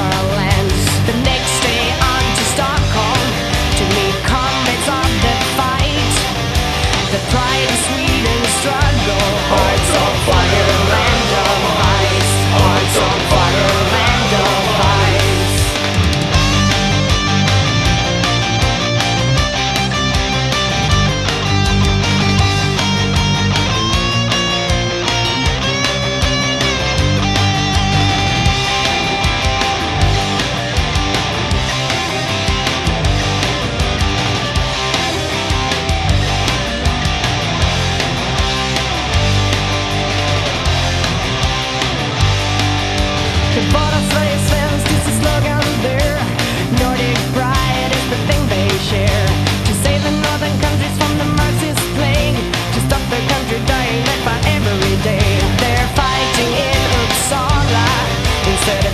silent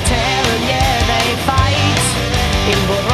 tear and yeah, they fight. In